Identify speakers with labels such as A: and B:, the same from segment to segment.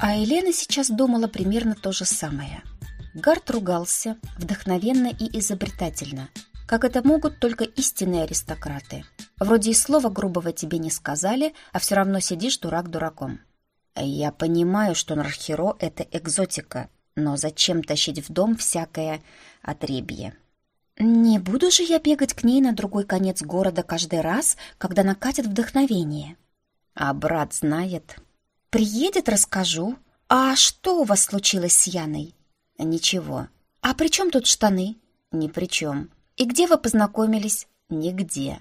A: А Елена сейчас думала примерно то же самое. Гард ругался, вдохновенно и изобретательно, как это могут только истинные аристократы. Вроде и слова грубого тебе не сказали, а все равно сидишь дурак дураком. Я понимаю, что Нархеро — это экзотика, но зачем тащить в дом всякое отребье? Не буду же я бегать к ней на другой конец города каждый раз, когда накатит вдохновение. А брат знает. Приедет, расскажу. А что у вас случилось с Яной? Ничего. А при чем тут штаны? Ни при чем. И где вы познакомились? Нигде.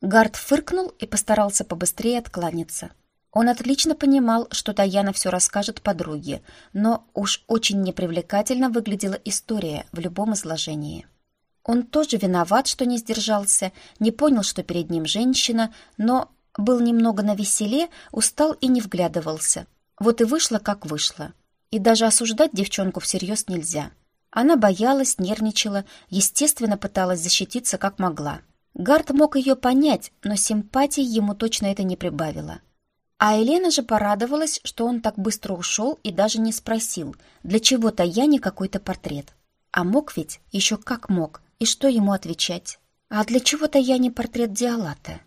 A: Гард фыркнул и постарался побыстрее откланяться. Он отлично понимал, что Таяна все расскажет подруге, но уж очень непривлекательно выглядела история в любом изложении. Он тоже виноват, что не сдержался, не понял, что перед ним женщина, но был немного на веселе, устал и не вглядывался. Вот и вышло, как вышло. И даже осуждать девчонку всерьез нельзя. Она боялась, нервничала, естественно, пыталась защититься как могла. Гард мог ее понять, но симпатии ему точно это не прибавило. А Елена же порадовалась, что он так быстро ушел и даже не спросил, для чего-то я не какой-то портрет. А мог ведь, еще как мог, и что ему отвечать? А для чего-то я не портрет Диалата?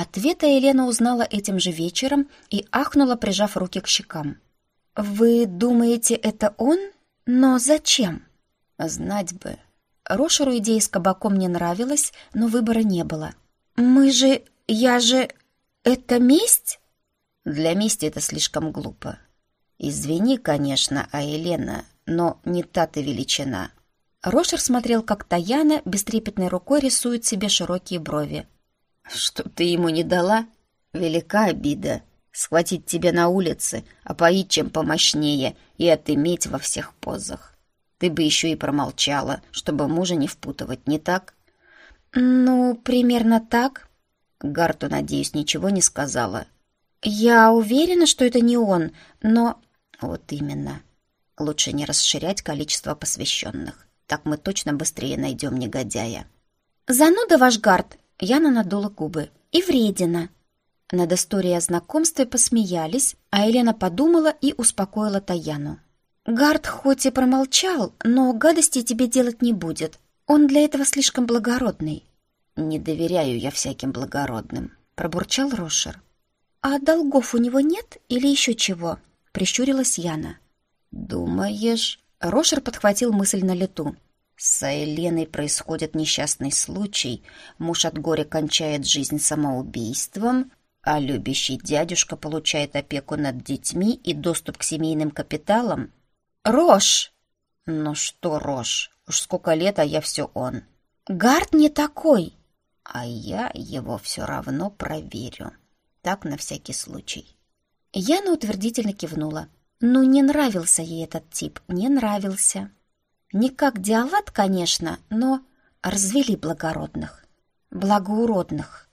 A: Ответа Елена узнала этим же вечером и ахнула, прижав руки к щекам. «Вы думаете, это он? Но зачем?» «Знать бы». Рошеру идея с кабаком не нравилась, но выбора не было. «Мы же... я же... это месть?» «Для мести это слишком глупо. Извини, конечно, а Елена, но не та ты величина». Рошер смотрел, как Таяна бестрепетной рукой рисует себе широкие брови. «Что ты ему не дала? Велика обида. Схватить тебя на улице, опоить чем помощнее и отыметь во всех позах. Ты бы еще и промолчала, чтобы мужа не впутывать, не так?» «Ну, примерно так». Гарту, надеюсь, ничего не сказала. «Я уверена, что это не он, но...» «Вот именно. Лучше не расширять количество посвященных. Так мы точно быстрее найдем негодяя». «Зануда ваш Гарт!» Яна надула губы. «И вредина!» Над историей о знакомстве посмеялись, а Елена подумала и успокоила Таяну. «Гард хоть и промолчал, но гадости тебе делать не будет. Он для этого слишком благородный». «Не доверяю я всяким благородным», — пробурчал Рошер. «А долгов у него нет или еще чего?» — прищурилась Яна. «Думаешь?» Рошер подхватил мысль на лету. С Еленой происходит несчастный случай, муж от горя кончает жизнь самоубийством, а любящий дядюшка получает опеку над детьми и доступ к семейным капиталам. Рош! Ну что Рош, уж сколько лет, а я все он. Гард не такой. А я его все равно проверю. Так на всякий случай. Яна утвердительно кивнула. Ну, не нравился ей этот тип, не нравился. Не как диалат, конечно, но развели благородных, благоуродных.